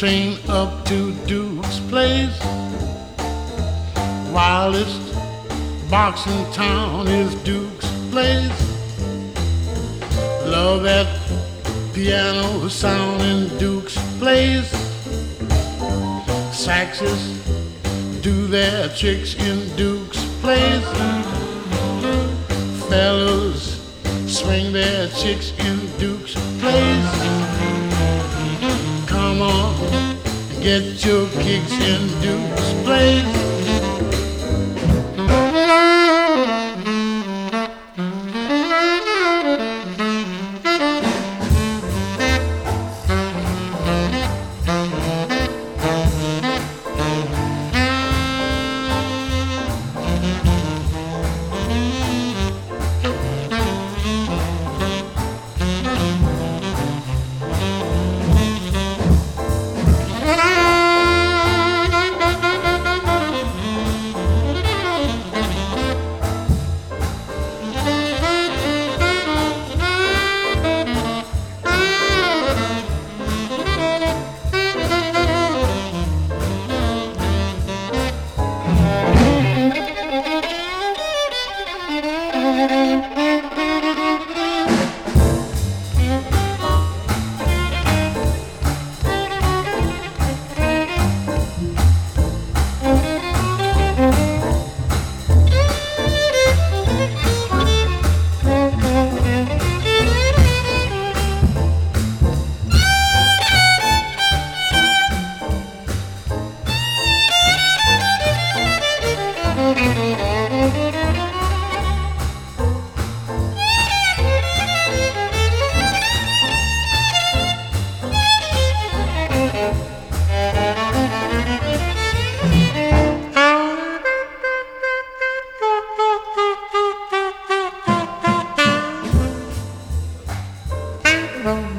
Train up to Duke's place. Wildest box in town is Duke's place. Love that piano sound in Duke's place. Saxes do their tricks in Duke's place. Fellows swing their chicks in Duke's place. Come on, get your kicks in Duke's place. wrong.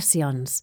Sessions.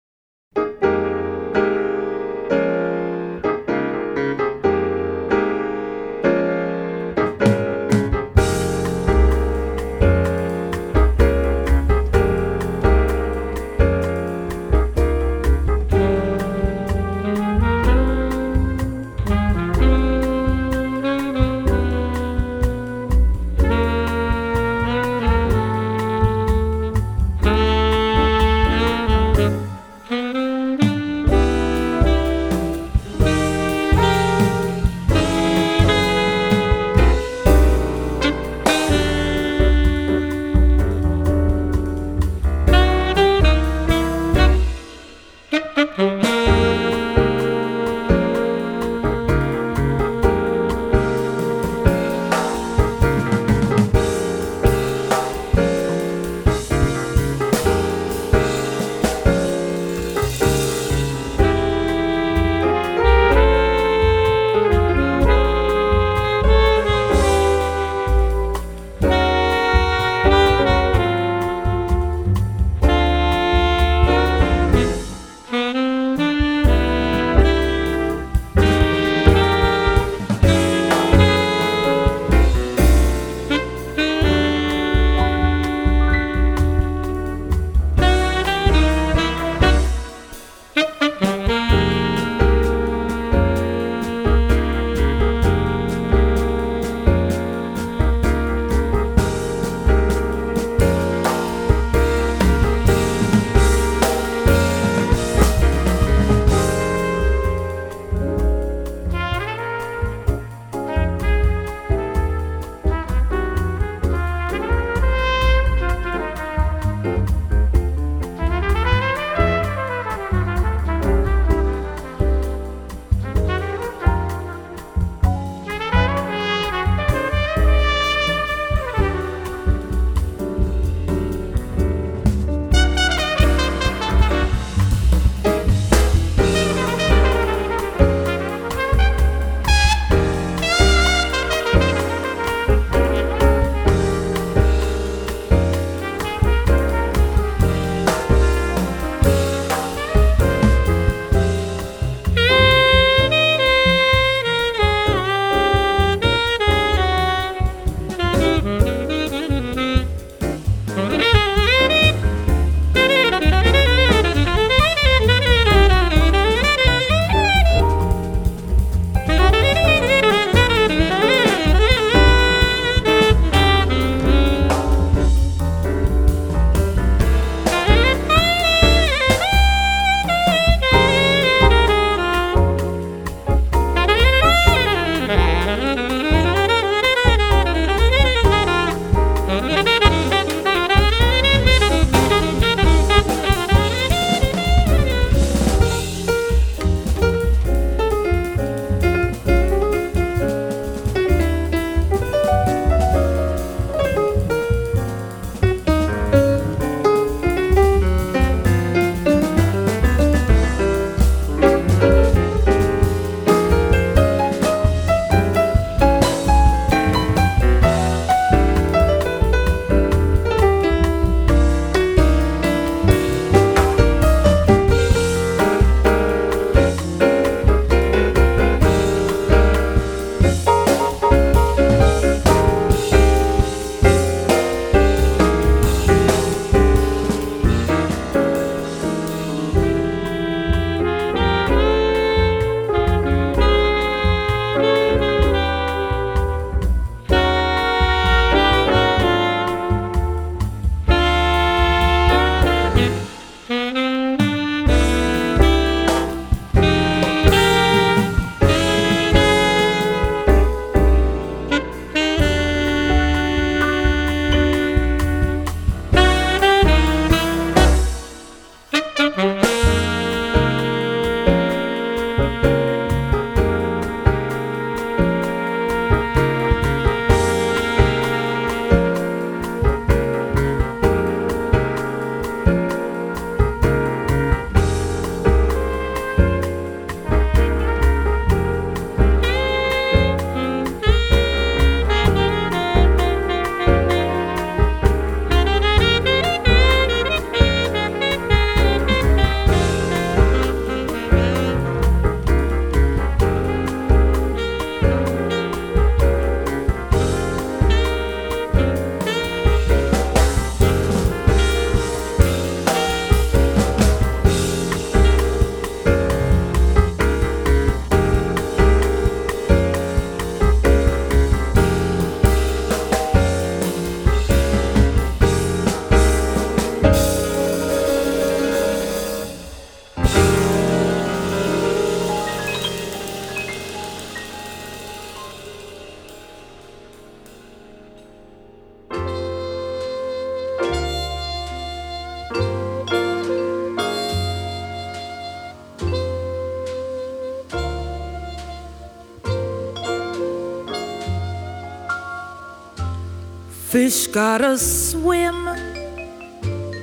Fish gotta swim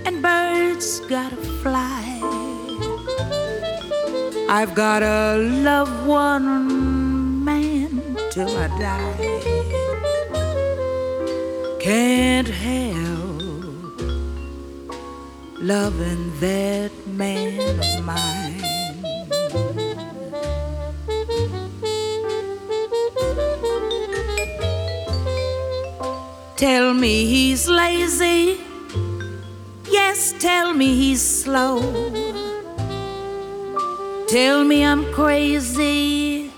and birds gotta fly. I've gotta love one man till I die. Can't help loving that man of mine. Tell me he's lazy. Yes, tell me he's slow. Tell me I'm crazy.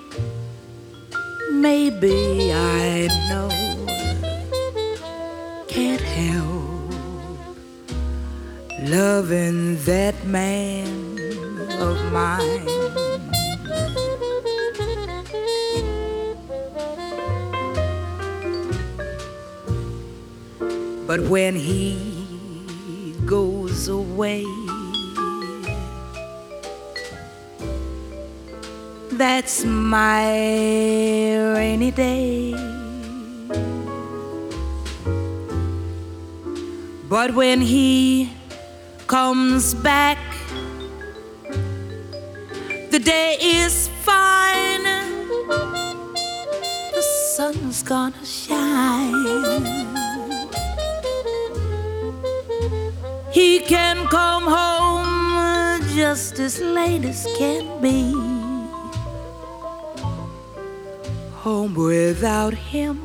Maybe I know. Can't help loving that man when he goes away, that's my rainy day. But when he comes back, the day is fine. The sun's gonna as late as can be. Home without him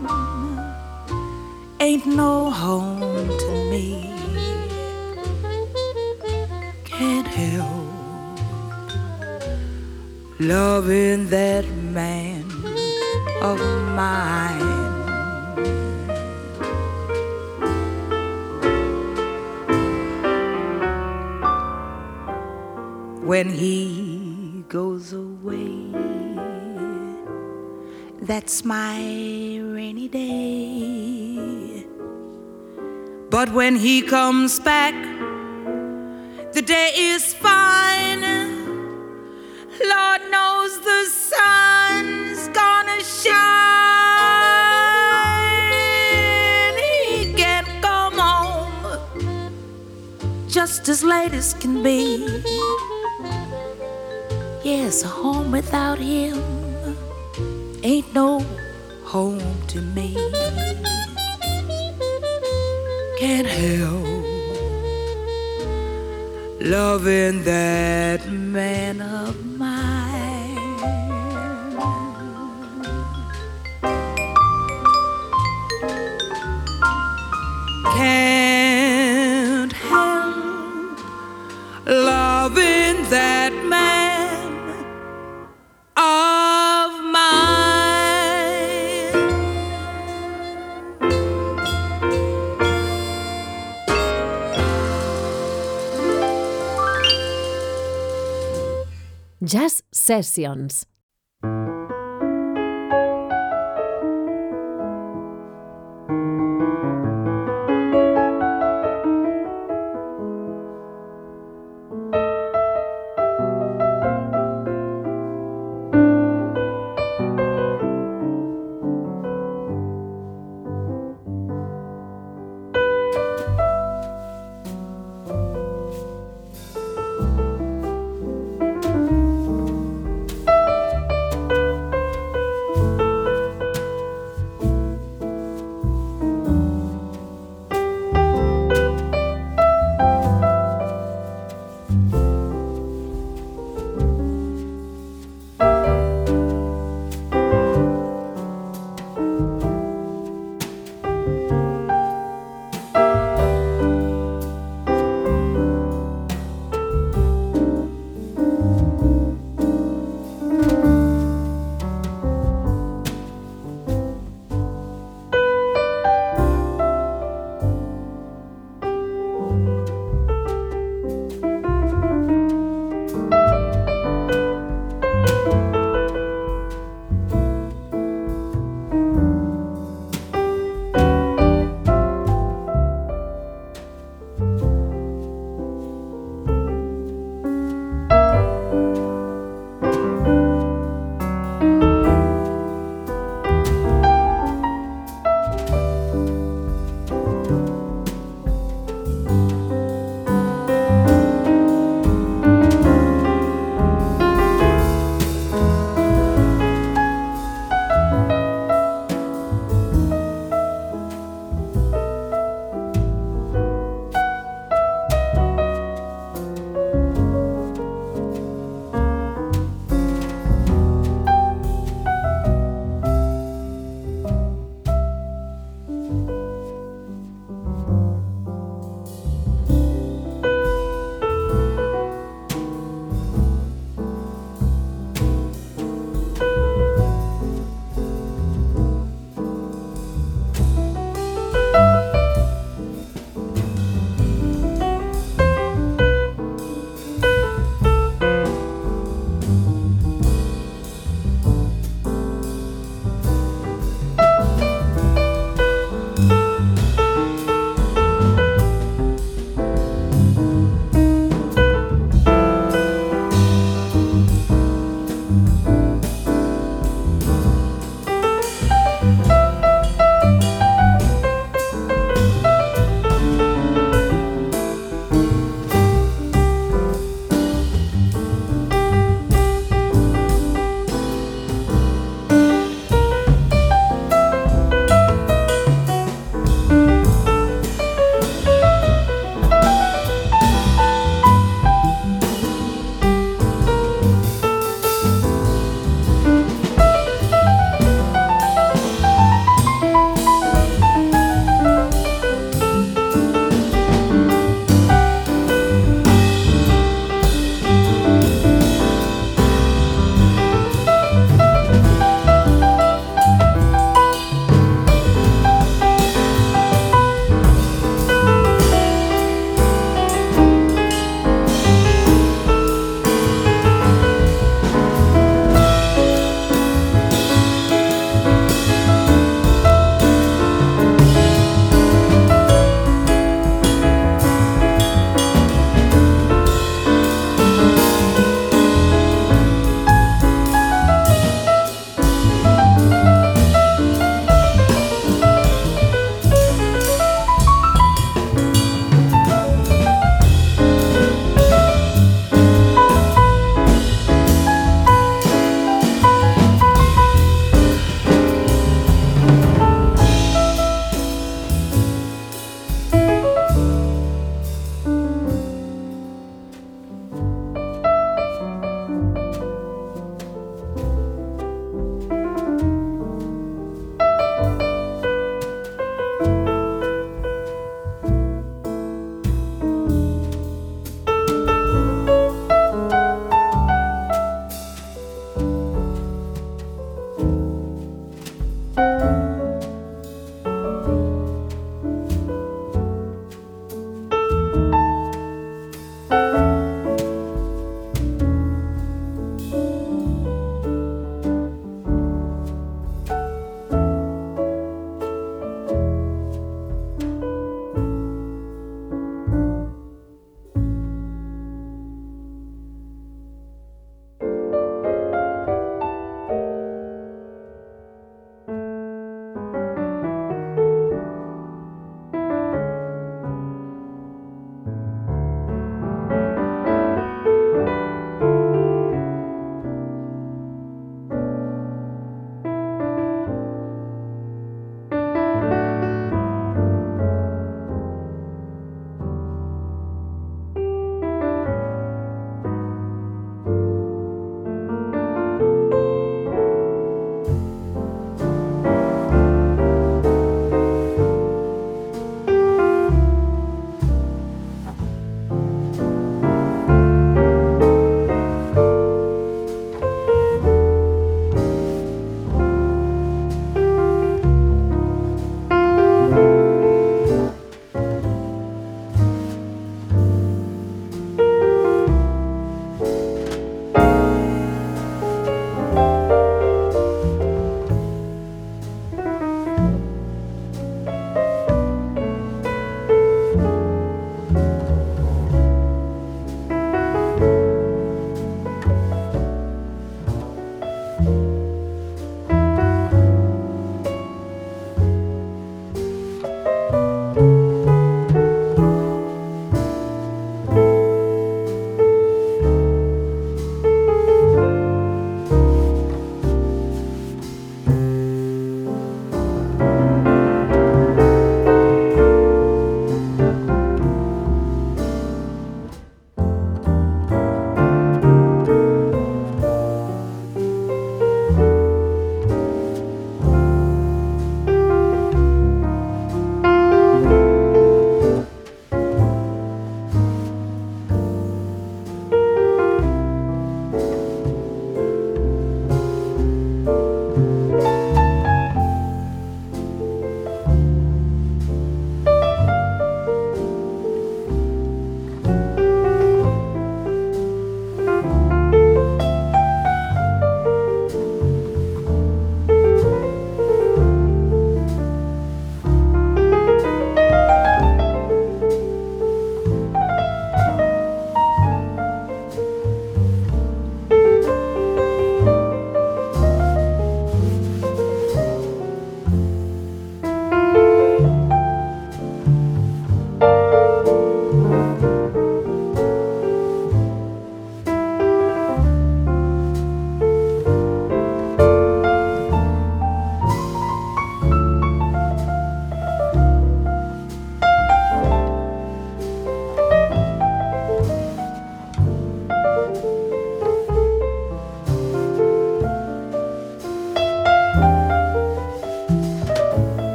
ain't no home to me. Can't help loving that man of mine. When he goes away. That's my rainy day. But when he comes back, the day is fine. Lord knows the sun's gonna shine. He can come home just as late as can be. Yes, a home without him ain't no home to me. Can't help loving that man of mine. Can't help loving that Jazz Sessions.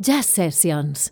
Jazz Sessions.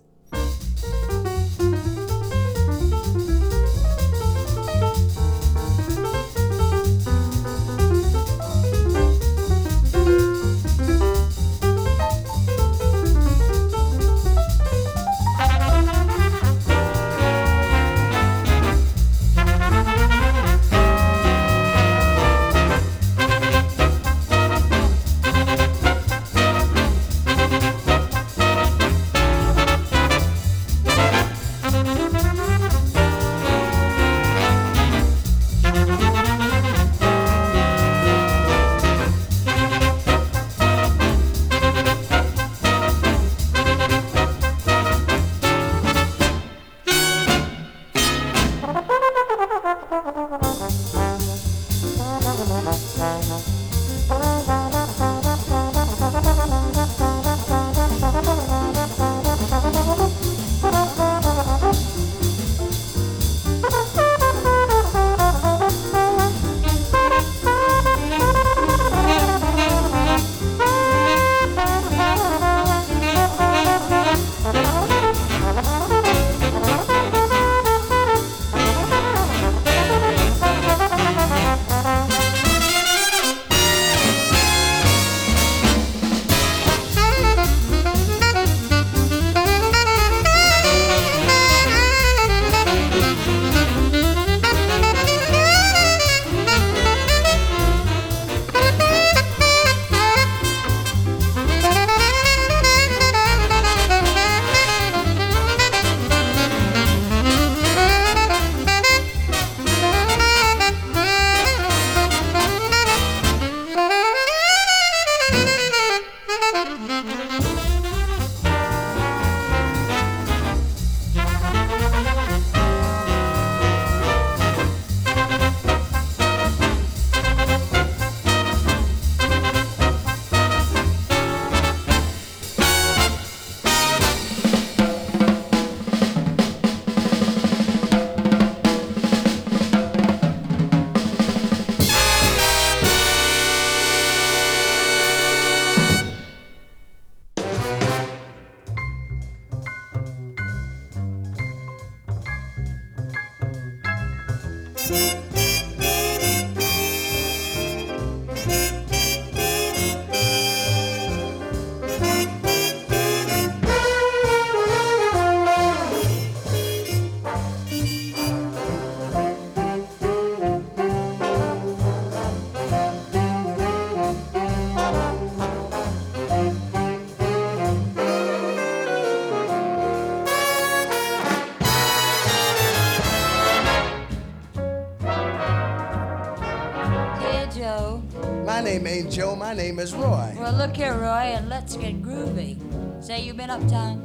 Name is Roy. Well, look here, Roy, and let's get groovy. Say you've been uptown.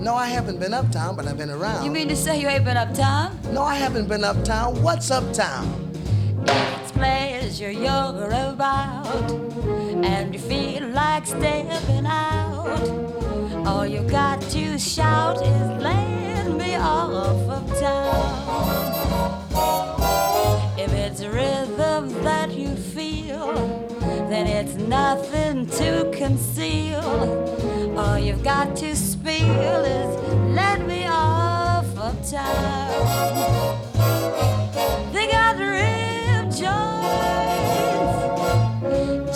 No, I haven't been uptown, but I've been around. You mean to say you ain't been uptown? No, I haven't been uptown. What's uptown? It's pleasure you're about, and you feel like stepping out. All you got to shout is let me off of then it's nothing to conceal. All you've got to spill is let me off of town. They got rib joints,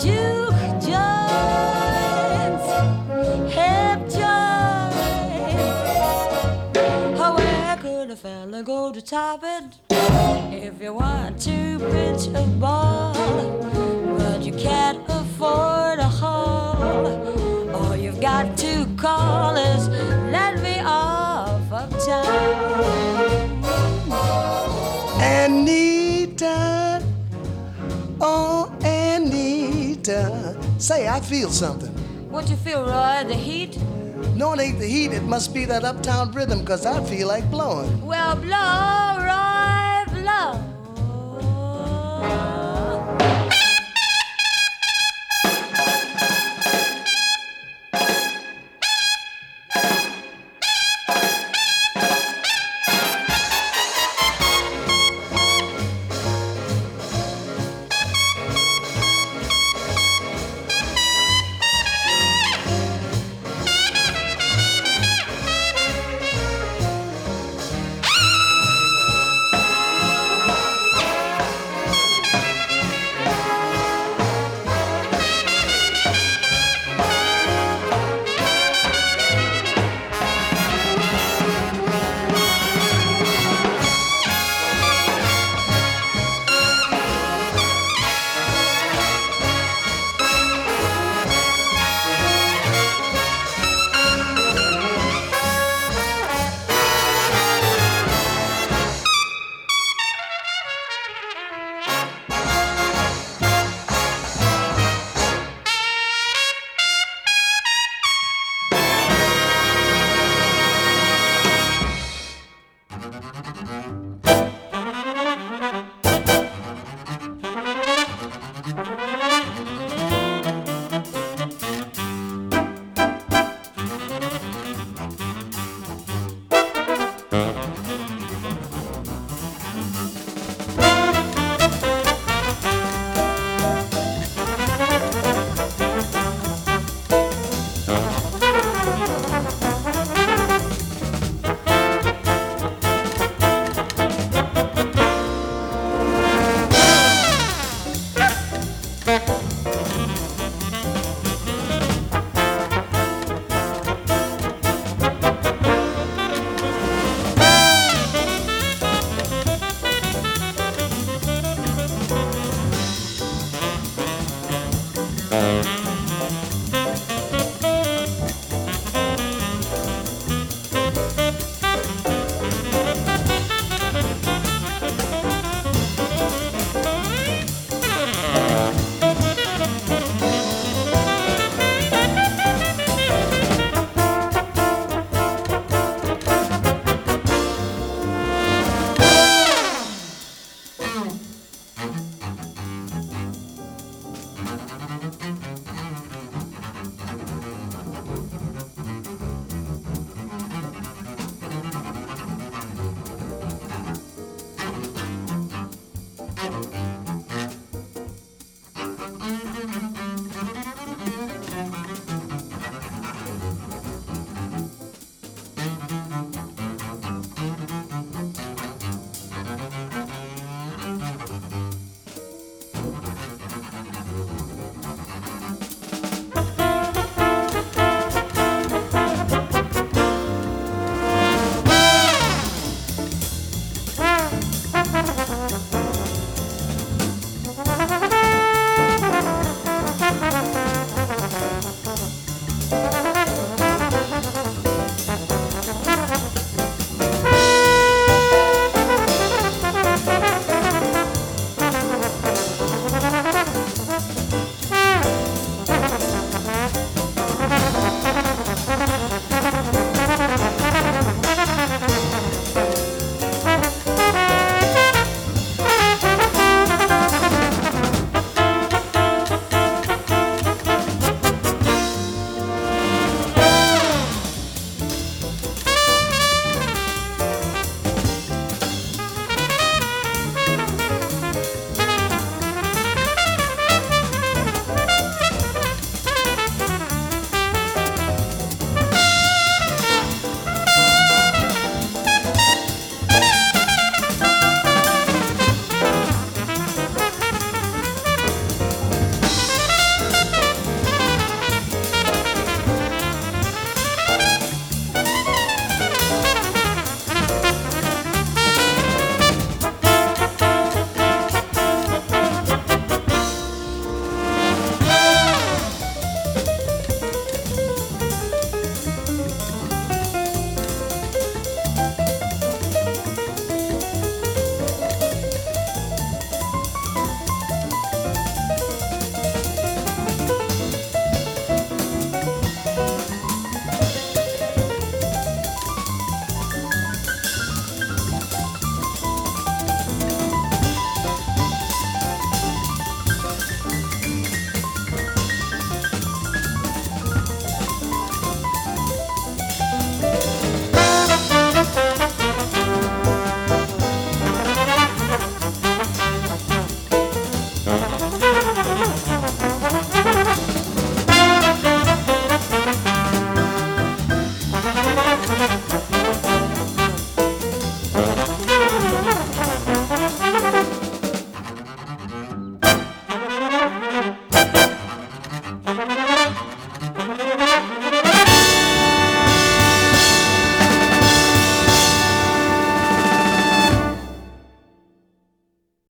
juke joints, hip joints. Oh, where could a fella go to top it? If you want to pitch a ball, you can't afford a hall, all you've got to call is let me off of town. Anita. Oh, Anita. Say, I feel something. What you feel, Roy? The heat? No, it ain't the heat. It must be that uptown rhythm, because I feel like blowing. Well, blow, Roy, blow.